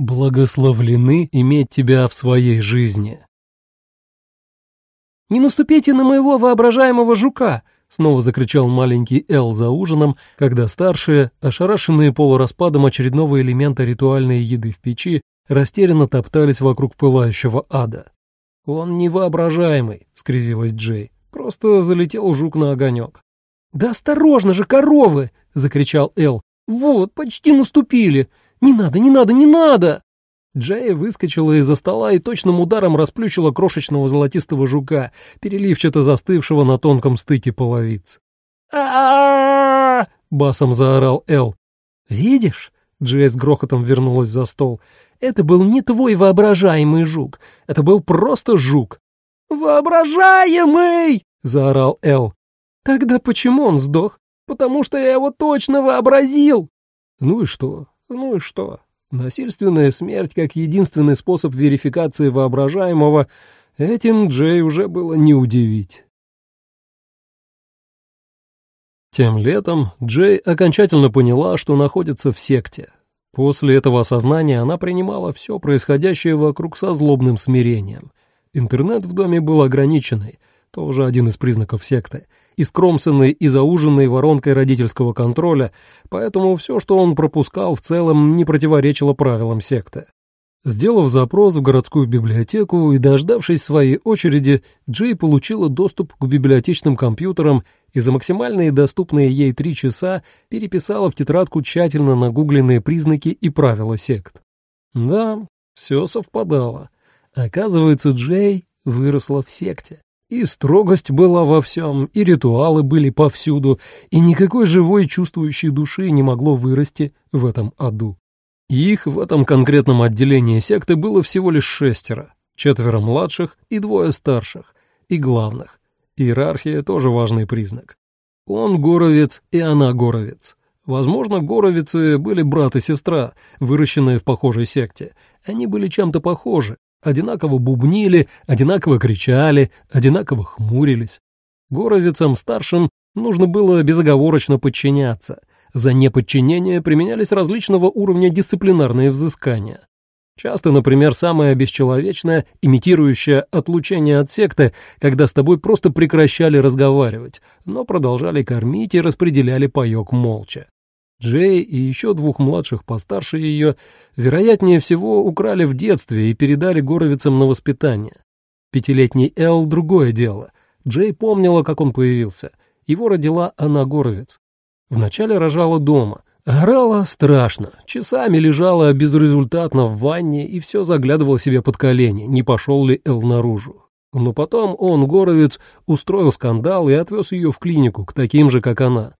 благословлены иметь тебя в своей жизни. «Не наступите на моего воображаемого жука!» — снова закричал маленький Эл за ужином, когда старшие, ошарашенные полураспадом очередного элемента ритуальной еды в печи, растерянно топтались вокруг пылающего ада. «Он невоображаемый», — скривилась Джей. «Просто залетел жук на огонек». «Да осторожно же, коровы!» — закричал Эл. «Вот, почти наступили! Не надо, не надо, не надо!» Джея выскочила из-за стола и точным ударом расплющила крошечного золотистого жука, переливчато застывшего на тонком стыке половиц. а басом заорал Эл. «Видишь?» — Джея с грохотом вернулась за стол. «Это был не твой воображаемый жук. Это был просто жук». «Воображаемый!» — заорал Эл. «Тогда почему он сдох? Потому что я его точно вообразил!» «Ну и что? Ну и что?» Насильственная смерть как единственный способ верификации воображаемого, этим Джей уже было не удивить. Тем летом Джей окончательно поняла, что находится в секте. После этого осознания она принимала все происходящее вокруг со злобным смирением. Интернет в доме был ограниченный, тоже один из признаков секты — искромсанной и зауженной воронкой родительского контроля, поэтому все, что он пропускал, в целом не противоречило правилам секты. Сделав запрос в городскую библиотеку и дождавшись своей очереди, Джей получила доступ к библиотечным компьютерам и за максимальные доступные ей три часа переписала в тетрадку тщательно нагугленные признаки и правила сект. Да, все совпадало. Оказывается, Джей выросла в секте. И строгость была во всем, и ритуалы были повсюду, и никакой живой чувствующей души не могло вырасти в этом аду. их в этом конкретном отделении секты было всего лишь шестеро, четверо младших и двое старших, и главных. Иерархия тоже важный признак. Он горовец, и она горовец. Возможно, горовицы были брат и сестра, выращенные в похожей секте. Они были чем-то похожи, Одинаково бубнили, одинаково кричали, одинаково хмурились. Горовицам-старшим нужно было безоговорочно подчиняться. За неподчинение применялись различного уровня дисциплинарные взыскания. Часто, например, самое бесчеловечное, имитирующее отлучение от секты, когда с тобой просто прекращали разговаривать, но продолжали кормить и распределяли паёк молча. Джей и еще двух младших постарше ее, вероятнее всего, украли в детстве и передали горовицам на воспитание. Пятилетний Эл — другое дело. Джей помнила, как он появился. Его родила она Горовец. Вначале рожала дома. Орала страшно, часами лежала безрезультатно в ванне и все заглядывала себе под колени, не пошел ли Эл наружу. Но потом он, Горовец, устроил скандал и отвез ее в клинику к таким же, как она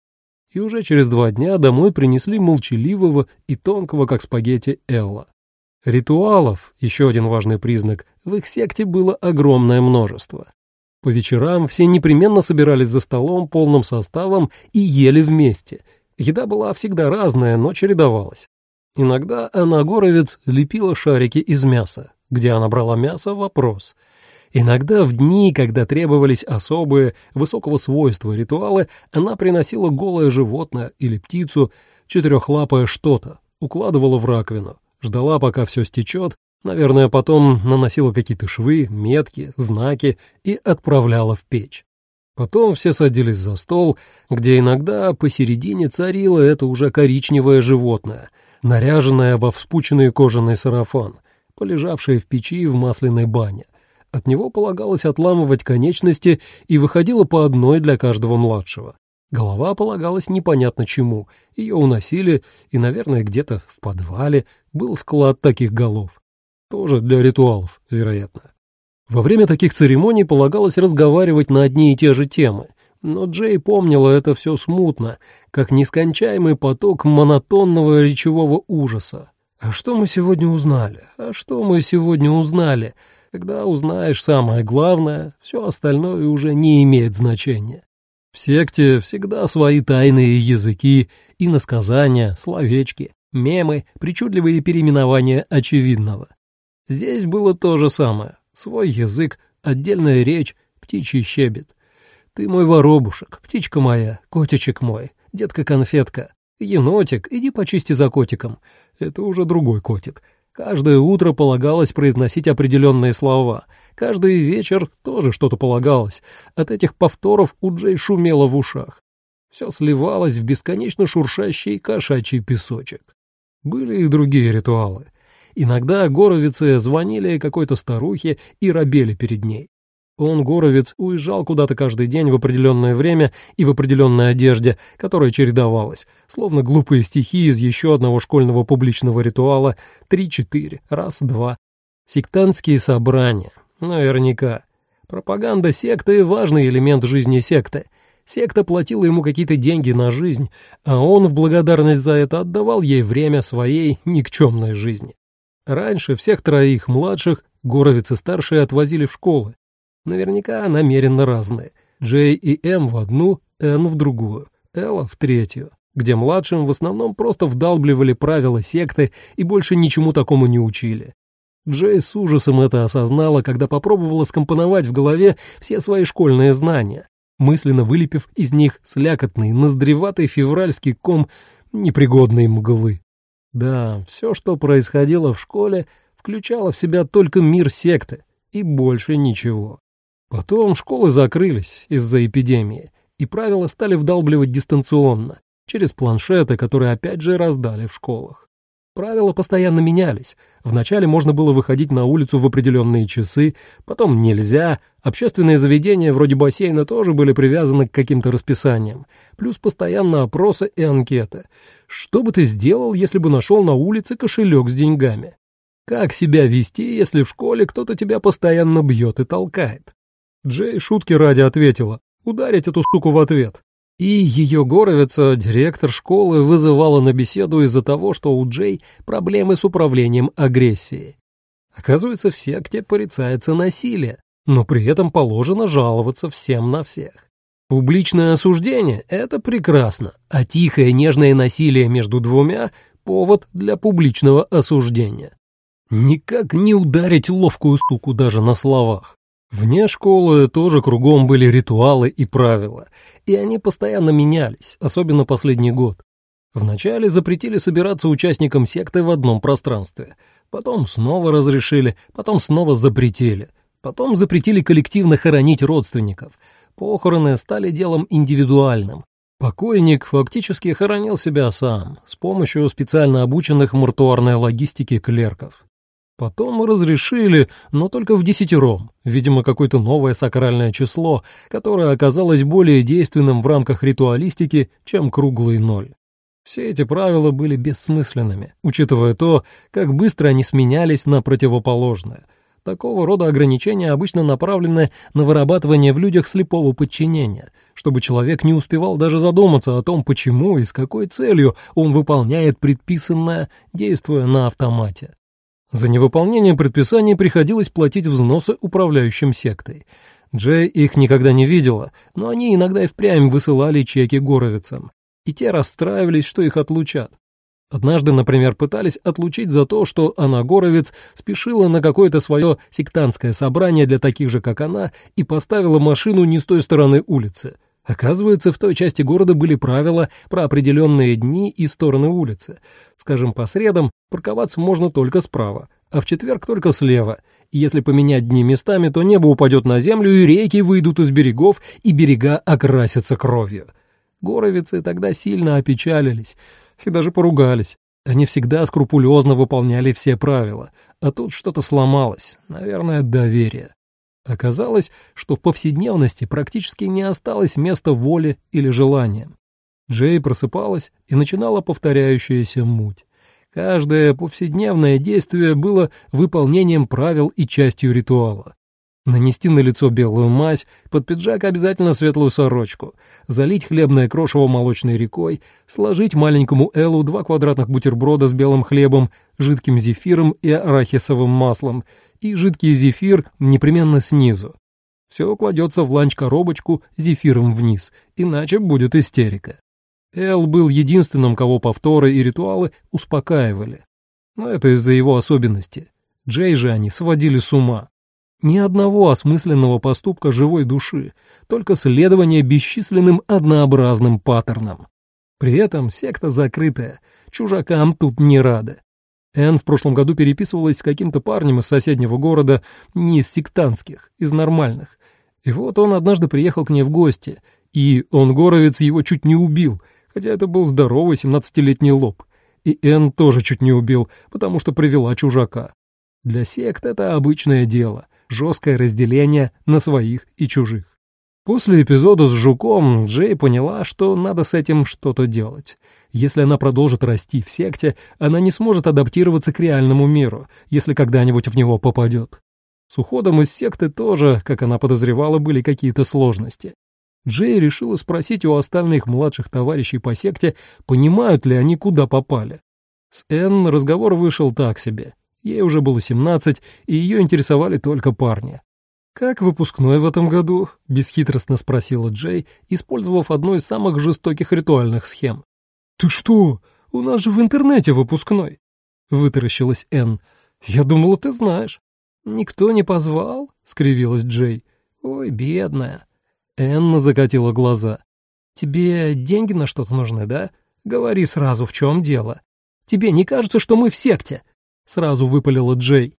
и уже через два дня домой принесли молчаливого и тонкого, как спагетти, Элла. Ритуалов, еще один важный признак, в их секте было огромное множество. По вечерам все непременно собирались за столом полным составом и ели вместе. Еда была всегда разная, но чередовалась. Иногда Анна Горовец лепила шарики из мяса. Где она брала мясо — вопрос — Иногда в дни, когда требовались особые, высокого свойства ритуалы, она приносила голое животное или птицу, четырехлапое что-то, укладывала в раковину, ждала, пока все стечет, наверное, потом наносила какие-то швы, метки, знаки и отправляла в печь. Потом все садились за стол, где иногда посередине царило это уже коричневое животное, наряженное во вспученный кожаный сарафан, полежавшее в печи в масляной бане. От него полагалось отламывать конечности и выходило по одной для каждого младшего. Голова полагалась непонятно чему, ее уносили, и, наверное, где-то в подвале был склад таких голов. Тоже для ритуалов, вероятно. Во время таких церемоний полагалось разговаривать на одни и те же темы, но Джей помнила это все смутно, как нескончаемый поток монотонного речевого ужаса. «А что мы сегодня узнали? А что мы сегодня узнали?» Когда узнаешь самое главное, все остальное уже не имеет значения. В секте всегда свои тайные языки, и насказания, словечки, мемы, причудливые переименования очевидного. Здесь было то же самое. Свой язык, отдельная речь, птичий щебет. Ты мой воробушек, птичка моя, котичек мой, детка-конфетка, енотик, иди почисти за котиком. Это уже другой котик. Каждое утро полагалось произносить определенные слова. Каждый вечер тоже что-то полагалось. От этих повторов у Джей шумело в ушах. Все сливалось в бесконечно шуршащий кошачий песочек. Были и другие ритуалы. Иногда горовицы звонили какой-то старухе и робели перед ней. Он, Горовец, уезжал куда-то каждый день в определенное время и в определенной одежде, которая чередовалась, словно глупые стихи из еще одного школьного публичного ритуала «три-четыре, раз-два». Сектантские собрания, наверняка. Пропаганда секты — важный элемент жизни секты. Секта платила ему какие-то деньги на жизнь, а он в благодарность за это отдавал ей время своей никчемной жизни. Раньше всех троих младших Горовицы-старшие отвозили в школы, Наверняка намеренно разные. Джей и М в одну, Н в другую, Элла в третью, где младшим в основном просто вдалбливали правила секты и больше ничему такому не учили. Джей с ужасом это осознала, когда попробовала скомпоновать в голове все свои школьные знания, мысленно вылепив из них слякотный, ноздреватый февральский ком непригодной мглы. Да, все, что происходило в школе, включало в себя только мир секты и больше ничего. Потом школы закрылись из-за эпидемии, и правила стали вдалбливать дистанционно, через планшеты, которые опять же раздали в школах. Правила постоянно менялись. Вначале можно было выходить на улицу в определенные часы, потом нельзя. Общественные заведения вроде бассейна тоже были привязаны к каким-то расписаниям. Плюс постоянно опросы и анкеты. Что бы ты сделал, если бы нашел на улице кошелек с деньгами? Как себя вести, если в школе кто-то тебя постоянно бьет и толкает? Джей шутки ради ответила. Ударить эту суку в ответ. И ее горовица, директор школы, вызывала на беседу из-за того, что у Джей проблемы с управлением агрессией. Оказывается, в секте порицается насилие, но при этом положено жаловаться всем на всех. Публичное осуждение — это прекрасно, а тихое нежное насилие между двумя — повод для публичного осуждения. Никак не ударить ловкую суку даже на словах. Вне школы тоже кругом были ритуалы и правила, и они постоянно менялись, особенно последний год. Вначале запретили собираться участникам секты в одном пространстве, потом снова разрешили, потом снова запретили, потом запретили коллективно хоронить родственников. Похороны стали делом индивидуальным. Покойник фактически хоронил себя сам с помощью специально обученных мортуарной логистики клерков. Потом разрешили, но только в десятером, видимо, какое-то новое сакральное число, которое оказалось более действенным в рамках ритуалистики, чем круглый ноль. Все эти правила были бессмысленными, учитывая то, как быстро они сменялись на противоположное. Такого рода ограничения обычно направлены на вырабатывание в людях слепого подчинения, чтобы человек не успевал даже задуматься о том, почему и с какой целью он выполняет предписанное, действуя на автомате. За невыполнение предписаний приходилось платить взносы управляющим сектой. Джей их никогда не видела, но они иногда и впрямь высылали чеки горовицам, и те расстраивались, что их отлучат. Однажды, например, пытались отлучить за то, что она, Горовец, спешила на какое-то свое сектантское собрание для таких же, как она, и поставила машину не с той стороны улицы. Оказывается, в той части города были правила про определенные дни и стороны улицы. Скажем, по средам парковаться можно только справа, а в четверг только слева. И если поменять дни местами, то небо упадет на землю, и реки выйдут из берегов, и берега окрасятся кровью. Горовицы тогда сильно опечалились и даже поругались. Они всегда скрупулезно выполняли все правила, а тут что-то сломалось, наверное, доверие. Оказалось, что в повседневности практически не осталось места воли или желания. Джей просыпалась и начинала повторяющаяся муть. Каждое повседневное действие было выполнением правил и частью ритуала. Нанести на лицо белую мазь, под пиджак обязательно светлую сорочку, залить хлебное крошево молочной рекой, сложить маленькому Эллу два квадратных бутерброда с белым хлебом, жидким зефиром и арахисовым маслом и жидкий зефир непременно снизу. Все кладется в ланч-коробочку зефиром вниз, иначе будет истерика. Эл был единственным, кого повторы и ритуалы успокаивали. Но это из-за его особенности. Джей же они сводили с ума. Ни одного осмысленного поступка живой души, только следование бесчисленным однообразным паттернам. При этом секта закрытая, чужакам тут не рады. Энн в прошлом году переписывалась с каким-то парнем из соседнего города, не из сектантских, из нормальных. И вот он однажды приехал к ней в гости, и он, горовец, его чуть не убил, хотя это был здоровый семнадцатилетний лоб. И Энн тоже чуть не убил, потому что привела чужака. Для сект это обычное дело, жесткое разделение на своих и чужих. После эпизода с жуком Джей поняла, что надо с этим что-то делать. Если она продолжит расти в секте, она не сможет адаптироваться к реальному миру, если когда-нибудь в него попадет. С уходом из секты тоже, как она подозревала, были какие-то сложности. Джей решила спросить у остальных младших товарищей по секте, понимают ли они, куда попали. С Энн разговор вышел так себе. Ей уже было 17, и ее интересовали только парни. «Как выпускной в этом году?» — бесхитростно спросила Джей, использовав одну из самых жестоких ритуальных схем. «Ты что? У нас же в интернете выпускной!» — вытаращилась Энн. «Я думала, ты знаешь». «Никто не позвал?» — скривилась Джей. «Ой, бедная». Энн закатила глаза. «Тебе деньги на что-то нужны, да? Говори сразу, в чем дело. Тебе не кажется, что мы в секте?» Сразу выпалила Джей.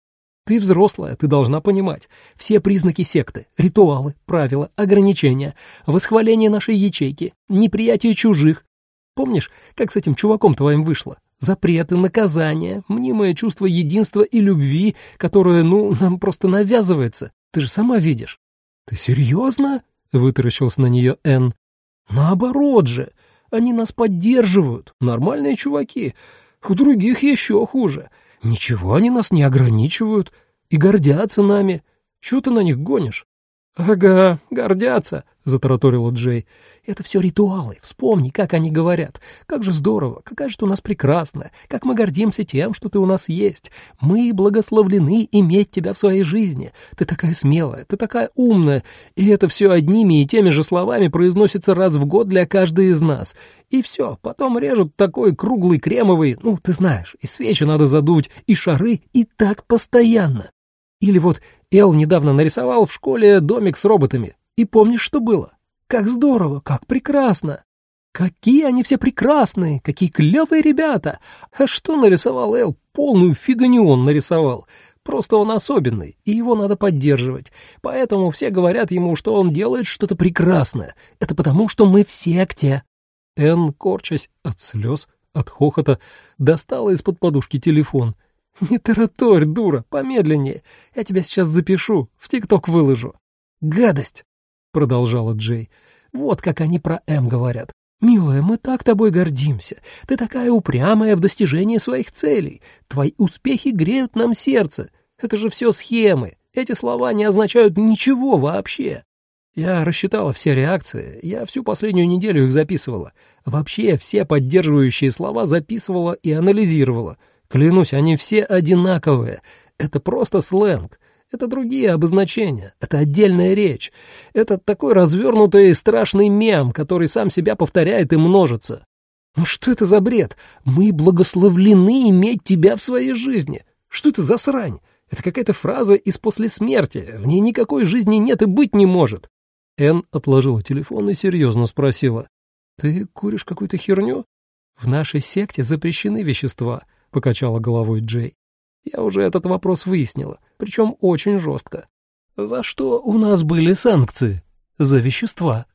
Ты взрослая, ты должна понимать. Все признаки секты, ритуалы, правила, ограничения, восхваление нашей ячейки, неприятие чужих. Помнишь, как с этим чуваком твоим вышло? Запреты, наказания, мнимое чувство единства и любви, которое, ну, нам просто навязывается. Ты же сама видишь. Ты серьезно? Вытаращился на нее Энн. Наоборот же, они нас поддерживают, нормальные чуваки. У других еще хуже. Ничего они нас не ограничивают и гордятся нами. Чего ты на них гонишь? «Ага, гордятся», — затараторила Джей. «Это все ритуалы. Вспомни, как они говорят. Как же здорово, какая же ты у нас прекрасная, как мы гордимся тем, что ты у нас есть. Мы благословлены иметь тебя в своей жизни. Ты такая смелая, ты такая умная. И это все одними и теми же словами произносится раз в год для каждой из нас. И все, потом режут такой круглый кремовый, ну, ты знаешь, и свечи надо задуть, и шары, и так постоянно. Или вот Эл недавно нарисовал в школе домик с роботами. И помнишь, что было? Как здорово, как прекрасно. Какие они все прекрасные, какие клевые ребята. А что нарисовал Эл? Полную фигню он нарисовал. Просто он особенный, и его надо поддерживать. Поэтому все говорят ему, что он делает что-то прекрасное. Это потому, что мы в секте. Эн, корчась от слез, от хохота, достала из-под подушки телефон — «Не тараторь, дура, помедленнее. Я тебя сейчас запишу, в ТикТок выложу». «Гадость!» — продолжала Джей. «Вот как они про М говорят. «Милая, мы так тобой гордимся. Ты такая упрямая в достижении своих целей. Твои успехи греют нам сердце. Это же все схемы. Эти слова не означают ничего вообще». Я рассчитала все реакции, я всю последнюю неделю их записывала. Вообще все поддерживающие слова записывала и анализировала. Клянусь, они все одинаковые. Это просто сленг. Это другие обозначения, это отдельная речь. Это такой развернутый и страшный мем, который сам себя повторяет и множится. Ну что это за бред? Мы благословлены иметь тебя в своей жизни. Что это за срань? Это какая-то фраза из «после смерти». В ней никакой жизни нет и быть не может. Эн отложила телефон и серьезно спросила. «Ты куришь какую-то херню? В нашей секте запрещены вещества. — покачала головой Джей. «Я уже этот вопрос выяснила, причем очень жестко. За что у нас были санкции? За вещества.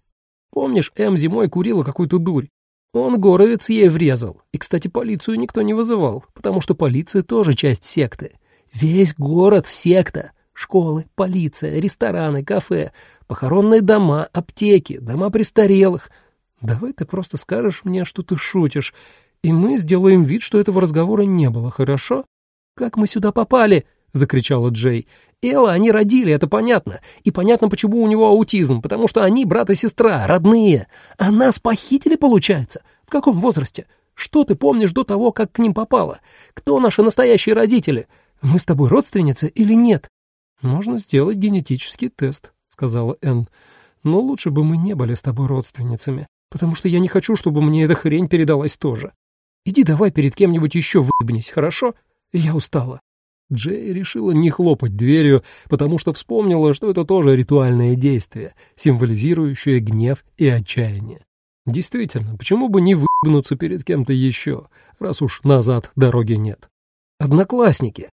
Помнишь, М зимой курила какую-то дурь? Он горовец ей врезал. И, кстати, полицию никто не вызывал, потому что полиция тоже часть секты. Весь город — секта. Школы, полиция, рестораны, кафе, похоронные дома, аптеки, дома престарелых. Давай ты просто скажешь мне, что ты шутишь, и мы сделаем вид, что этого разговора не было, хорошо? Как мы сюда попали? закричала Джей. Элла они родили, это понятно. И понятно, почему у него аутизм, потому что они брат и сестра, родные. А нас похитили, получается? В каком возрасте? Что ты помнишь до того, как к ним попала? Кто наши настоящие родители? Мы с тобой родственницы или нет? Можно сделать генетический тест, сказала Энн. Но лучше бы мы не были с тобой родственницами, потому что я не хочу, чтобы мне эта хрень передалась тоже. Иди давай перед кем-нибудь еще выебнись, хорошо? Я устала». Джей решила не хлопать дверью, потому что вспомнила, что это тоже ритуальное действие, символизирующее гнев и отчаяние. Действительно, почему бы не выебнуться перед кем-то еще, раз уж назад дороги нет? одноклассники.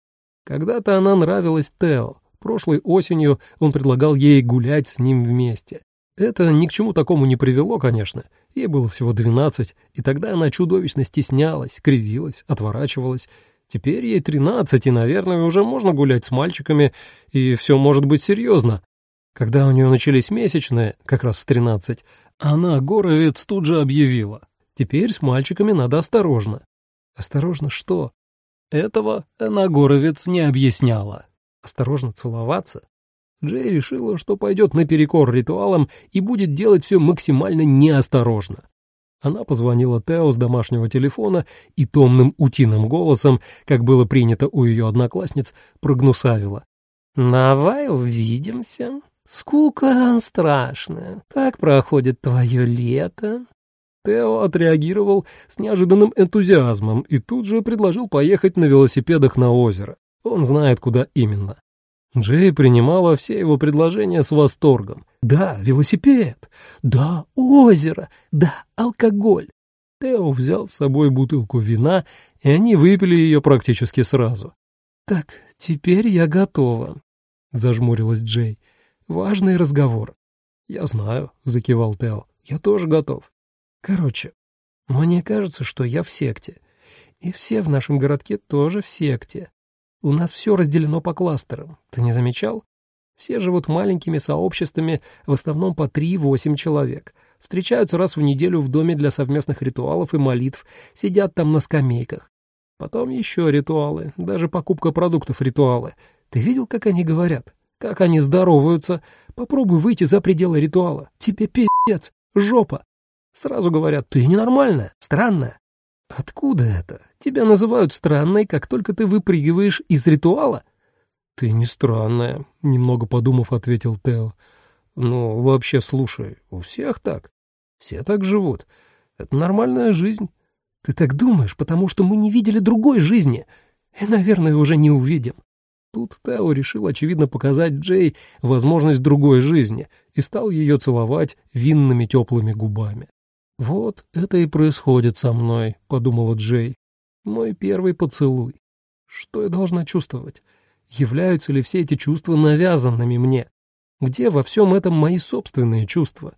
Когда-то она нравилась Тео. Прошлой осенью он предлагал ей гулять с ним вместе. Это ни к чему такому не привело, конечно. Ей было всего двенадцать, и тогда она чудовищно стеснялась, кривилась, отворачивалась. Теперь ей тринадцать, и, наверное, уже можно гулять с мальчиками, и все может быть серьезно. Когда у нее начались месячные, как раз в тринадцать, она, Горовец, тут же объявила. Теперь с мальчиками надо осторожно. Осторожно что? Этого она Горовец не объясняла. Осторожно целоваться? Джей решила, что пойдет наперекор ритуалам и будет делать все максимально неосторожно. Она позвонила Тео с домашнего телефона и томным утиным голосом, как было принято у ее одноклассниц, прогнусавила. «Давай увидимся. Скука страшная. Как проходит твое лето?» Тео отреагировал с неожиданным энтузиазмом и тут же предложил поехать на велосипедах на озеро. Он знает, куда именно. Джей принимала все его предложения с восторгом. «Да, велосипед! Да, озеро! Да, алкоголь!» Тео взял с собой бутылку вина, и они выпили ее практически сразу. «Так, теперь я готова», — зажмурилась Джей. «Важный разговор». «Я знаю», — закивал Тео. «Я тоже готов». «Короче, мне кажется, что я в секте. И все в нашем городке тоже в секте. У нас все разделено по кластерам. Ты не замечал? Все живут маленькими сообществами, в основном по 3-8 человек. Встречаются раз в неделю в доме для совместных ритуалов и молитв, сидят там на скамейках. Потом еще ритуалы, даже покупка продуктов ритуалы. Ты видел, как они говорят? Как они здороваются? Попробуй выйти за пределы ритуала. Тебе пиздец, жопа. Сразу говорят, ты ненормальная, странная. «Откуда это? Тебя называют странной, как только ты выпрыгиваешь из ритуала?» «Ты не странная», — немного подумав, ответил Тео. «Ну, вообще, слушай, у всех так. Все так живут. Это нормальная жизнь. Ты так думаешь, потому что мы не видели другой жизни и, наверное, уже не увидим». Тут Тео решил, очевидно, показать Джей возможность другой жизни и стал ее целовать винными теплыми губами. «Вот это и происходит со мной», — подумала Джей. «Мой первый поцелуй. Что я должна чувствовать? Являются ли все эти чувства навязанными мне? Где во всем этом мои собственные чувства?»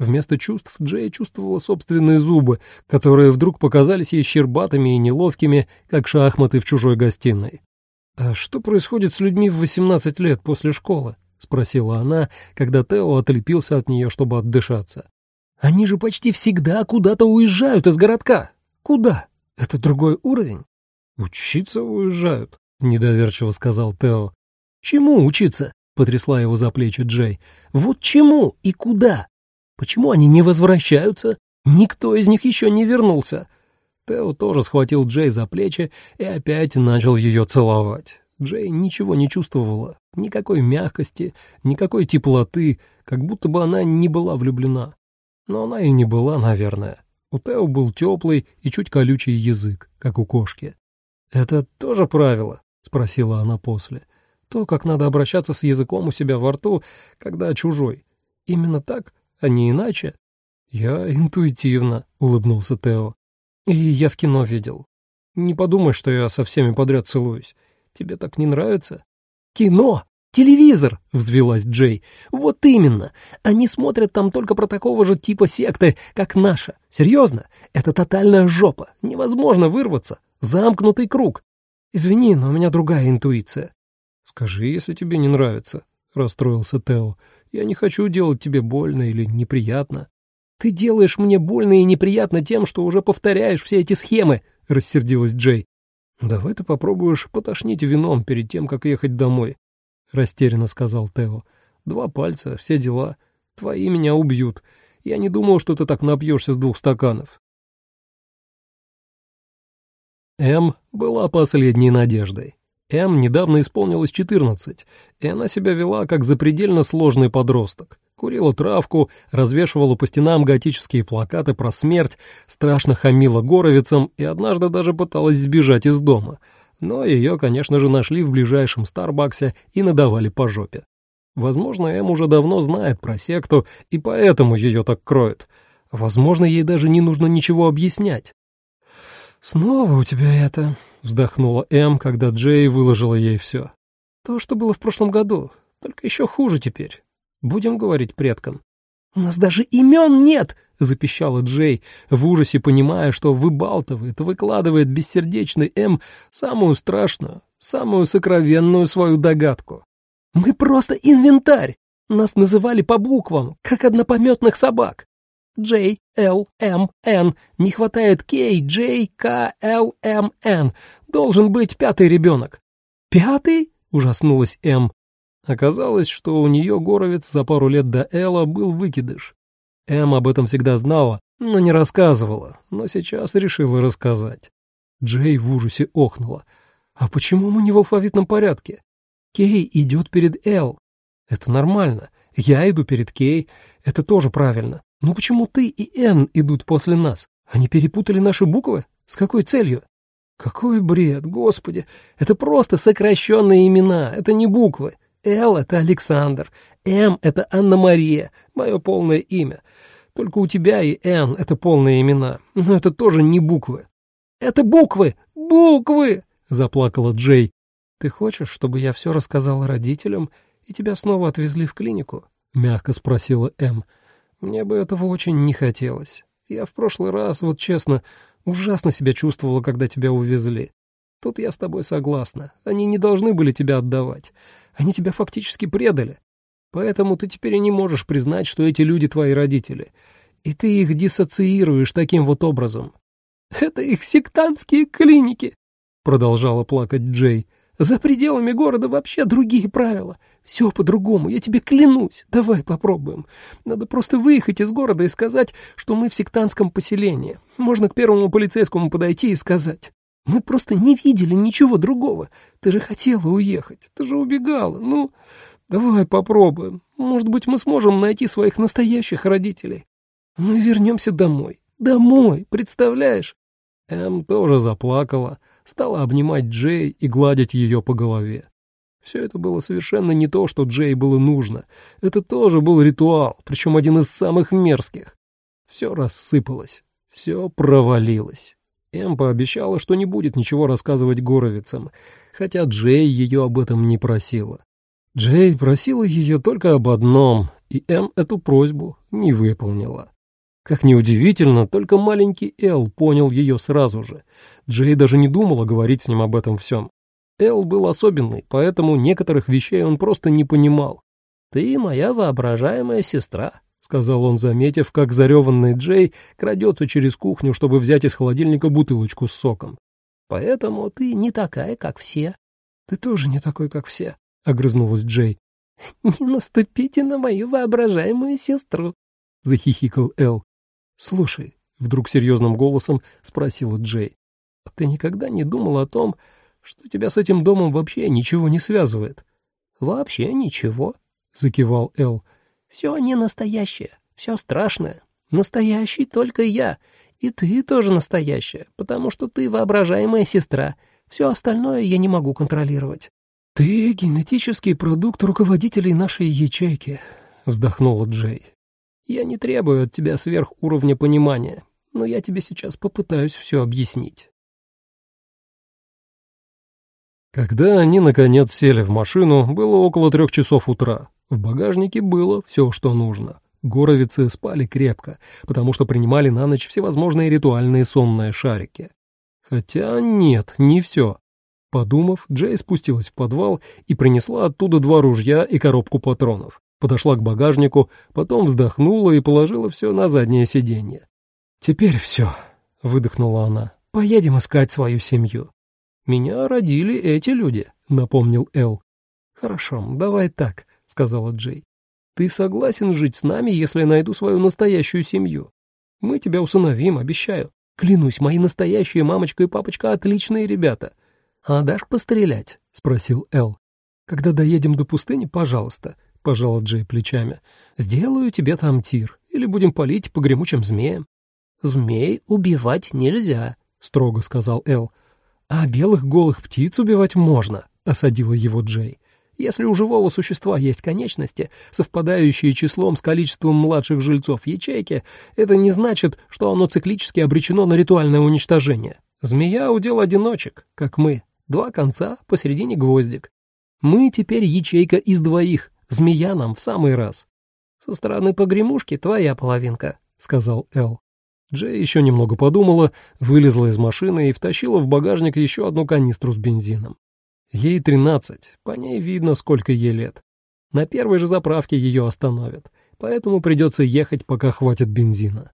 Вместо чувств Джей чувствовала собственные зубы, которые вдруг показались ей щербатыми и неловкими, как шахматы в чужой гостиной. «А что происходит с людьми в 18 лет после школы?» — спросила она, когда Тео отлепился от нее, чтобы отдышаться. Они же почти всегда куда-то уезжают из городка. Куда? Это другой уровень. Учиться уезжают, недоверчиво сказал Тео. Чему учиться? Потрясла его за плечи Джей. Вот чему и куда? Почему они не возвращаются? Никто из них еще не вернулся. Тео тоже схватил Джей за плечи и опять начал ее целовать. Джей ничего не чувствовала, никакой мягкости, никакой теплоты, как будто бы она не была влюблена. Но она и не была, наверное. У Тео был теплый и чуть колючий язык, как у кошки. «Это тоже правило?» — спросила она после. «То, как надо обращаться с языком у себя во рту, когда чужой. Именно так, а не иначе?» «Я интуитивно», — улыбнулся Тео. «И я в кино видел. Не подумай, что я со всеми подряд целуюсь. Тебе так не нравится?» «Кино!» «Телевизор!» — взвелась Джей. «Вот именно! Они смотрят там только про такого же типа секты, как наша. Серьезно? Это тотальная жопа. Невозможно вырваться. Замкнутый круг. Извини, но у меня другая интуиция». «Скажи, если тебе не нравится», — расстроился Тео. «Я не хочу делать тебе больно или неприятно». «Ты делаешь мне больно и неприятно тем, что уже повторяешь все эти схемы», — рассердилась Джей. «Давай ты попробуешь потошнить вином перед тем, как ехать домой», растерянно сказал Тео. «Два пальца, все дела. Твои меня убьют. Я не думал, что ты так напьешься с двух стаканов». М была последней надеждой. М недавно исполнилось 14, и она себя вела как запредельно сложный подросток. Курила травку, развешивала по стенам готические плакаты про смерть, страшно хамила горовицам и однажды даже пыталась сбежать из дома — но ее, конечно же, нашли в ближайшем Старбаксе и надавали по жопе. Возможно, Эм уже давно знает про секту, и поэтому ее так кроют. Возможно, ей даже не нужно ничего объяснять. «Снова у тебя это...» — вздохнула Эм, когда Джей выложила ей все. «То, что было в прошлом году, только еще хуже теперь. Будем говорить предкам». «У нас даже имен нет!» — запищала Джей, в ужасе понимая, что выбалтывает, выкладывает бессердечный М самую страшную, самую сокровенную свою догадку. «Мы просто инвентарь! Нас называли по буквам, как однопометных собак. Джей, Л, М, Н. Не хватает Кей, Джей, К, Л, М, Н. Должен быть пятый ребенок». «Пятый?» — ужаснулась М. Оказалось, что у нее горовец за пару лет до Элла был выкидыш. Эм об этом всегда знала, но не рассказывала, но сейчас решила рассказать. Джей в ужасе охнула. «А почему мы не в алфавитном порядке? Кей идет перед Эл. Это нормально. Я иду перед Кей. Это тоже правильно. Но почему ты и Н идут после нас? Они перепутали наши буквы? С какой целью?» «Какой бред, господи! Это просто сокращенные имена, это не буквы. Л — это Александр, М — это Анна-Мария, мое полное имя. Только у тебя и Н — это полные имена, но это тоже не буквы. «Это буквы! Буквы!» — заплакала Джей. «Ты хочешь, чтобы я все рассказала родителям, и тебя снова отвезли в клинику?» — мягко спросила М. «Мне бы этого очень не хотелось. Я в прошлый раз, вот честно, ужасно себя чувствовала, когда тебя увезли. Тут я с тобой согласна. Они не должны были тебя отдавать. Они тебя фактически предали. Поэтому ты теперь и не можешь признать, что эти люди твои родители. И ты их диссоциируешь таким вот образом. «Это их сектантские клиники», — продолжала плакать Джей. «За пределами города вообще другие правила. Все по-другому, я тебе клянусь. Давай попробуем. Надо просто выехать из города и сказать, что мы в сектантском поселении. Можно к первому полицейскому подойти и сказать. Мы просто не видели ничего другого. Ты же хотела уехать, ты же убегала. Ну, давай попробуем. Может быть, мы сможем найти своих настоящих родителей. Мы вернемся домой. Домой, представляешь? Эм тоже заплакала, стала обнимать Джей и гладить ее по голове. Все это было совершенно не то, что Джей было нужно. Это тоже был ритуал, причем один из самых мерзких. Все рассыпалось, все провалилось. Эм пообещала, что не будет ничего рассказывать горовицам, хотя Джей ее об этом не просила. Джей просила ее только об одном, и Эм эту просьбу не выполнила. Как неудивительно, только маленький Эл понял ее сразу же. Джей даже не думала говорить с ним об этом всем. Эл был особенный, поэтому некоторых вещей он просто не понимал. «Ты моя воображаемая сестра», — сказал он, заметив, как зареванный Джей крадется через кухню, чтобы взять из холодильника бутылочку с соком. «Поэтому ты не такая, как все». «Ты тоже не такой, как все», — огрызнулась Джей. «Не наступите на мою воображаемую сестру», — захихикал Эл. «Слушай», — вдруг серьезным голосом спросила Джей, «а ты никогда не думал о том, что тебя с этим домом вообще ничего не связывает?» «Вообще ничего», — закивал Эл. Все не настоящее, все страшное. Настоящий только я, и ты тоже настоящая, потому что ты воображаемая сестра. Все остальное я не могу контролировать». «Ты генетический продукт руководителей нашей ячейки», — вздохнула Джей. «Я не требую от тебя сверхуровня понимания, но я тебе сейчас попытаюсь все объяснить». Когда они, наконец, сели в машину, было около трех часов утра. В багажнике было все, что нужно. Горовицы спали крепко, потому что принимали на ночь всевозможные ритуальные сонные шарики. Хотя нет, не все. Подумав, Джей спустилась в подвал и принесла оттуда два ружья и коробку патронов. Подошла к багажнику, потом вздохнула и положила все на заднее сиденье. «Теперь все», — выдохнула она. «Поедем искать свою семью». «Меня родили эти люди», — напомнил Эл. «Хорошо, давай так сказала Джей. «Ты согласен жить с нами, если я найду свою настоящую семью? Мы тебя усыновим, обещаю. Клянусь, мои настоящие мамочка и папочка отличные ребята. А дашь пострелять?» — спросил Эл. «Когда доедем до пустыни, пожалуйста», — пожала Джей плечами. «Сделаю тебе там тир, или будем палить по гремучим змеям». «Змей убивать нельзя», — строго сказал Эл. «А белых голых птиц убивать можно», — осадила его Джей. Если у живого существа есть конечности, совпадающие числом с количеством младших жильцов ячейки, это не значит, что оно циклически обречено на ритуальное уничтожение. Змея — удел одиночек, как мы. Два конца, посередине гвоздик. Мы теперь ячейка из двоих, змея нам в самый раз. Со стороны погремушки твоя половинка, — сказал Эл. Джей еще немного подумала, вылезла из машины и втащила в багажник еще одну канистру с бензином. Ей тринадцать, по ней видно, сколько ей лет. На первой же заправке ее остановят, поэтому придется ехать, пока хватит бензина.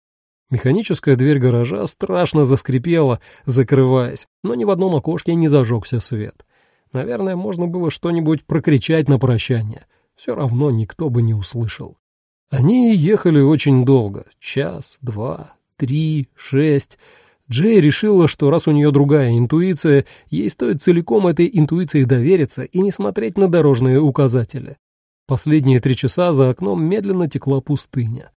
Механическая дверь гаража страшно заскрипела, закрываясь, но ни в одном окошке не зажегся свет. Наверное, можно было что-нибудь прокричать на прощание. Все равно никто бы не услышал. Они ехали очень долго. Час, два, три, шесть. Джей решила, что раз у нее другая интуиция, ей стоит целиком этой интуиции довериться и не смотреть на дорожные указатели. Последние три часа за окном медленно текла пустыня.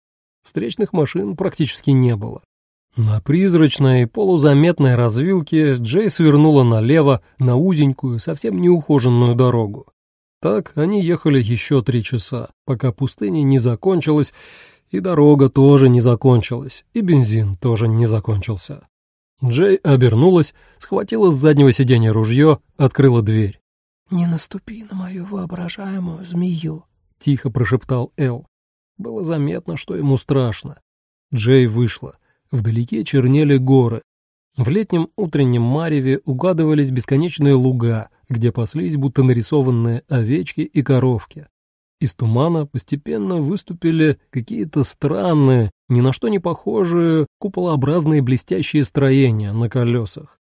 Встречных машин практически не было. На призрачной, полузаметной развилке Джей свернула налево на узенькую, совсем неухоженную дорогу. Так они ехали еще три часа, пока пустыня не закончилась, и дорога тоже не закончилась, и бензин тоже не закончился. Джей обернулась, схватила с заднего сиденья ружье, открыла дверь. «Не наступи на мою воображаемую змею», — тихо прошептал Эл. Было заметно, что ему страшно. Джей вышла. Вдалеке чернели горы. В летнем утреннем мареве угадывались бесконечные луга, где паслись будто нарисованные овечки и коровки. Из тумана постепенно выступили какие-то странные, ни на что не похожие, куполообразные блестящие строения на колесах.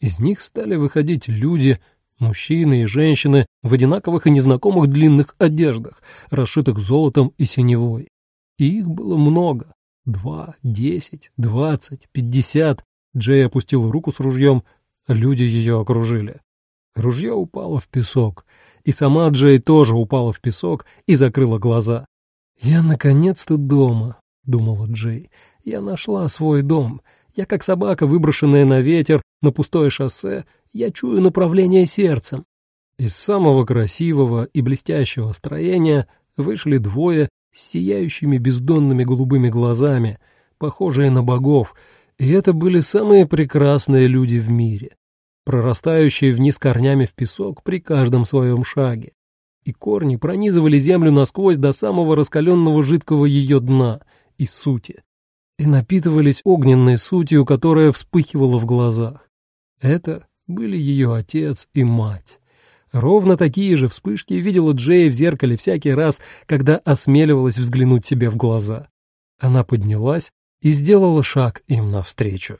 Из них стали выходить люди, Мужчины и женщины в одинаковых и незнакомых длинных одеждах, расшитых золотом и синевой. И их было много. Два, десять, двадцать, пятьдесят. Джей опустил руку с ружьем, люди ее окружили. Ружье упало в песок, и сама Джей тоже упала в песок и закрыла глаза. «Я наконец-то дома», — думала Джей. «Я нашла свой дом. Я как собака, выброшенная на ветер, на пустое шоссе, я чую направление сердцем. Из самого красивого и блестящего строения вышли двое с сияющими бездонными голубыми глазами, похожие на богов, и это были самые прекрасные люди в мире, прорастающие вниз корнями в песок при каждом своем шаге. И корни пронизывали землю насквозь до самого раскаленного жидкого ее дна и сути, и напитывались огненной сутью, которая вспыхивала в глазах. Это были ее отец и мать. Ровно такие же вспышки видела Джей в зеркале всякий раз, когда осмеливалась взглянуть себе в глаза. Она поднялась и сделала шаг им навстречу.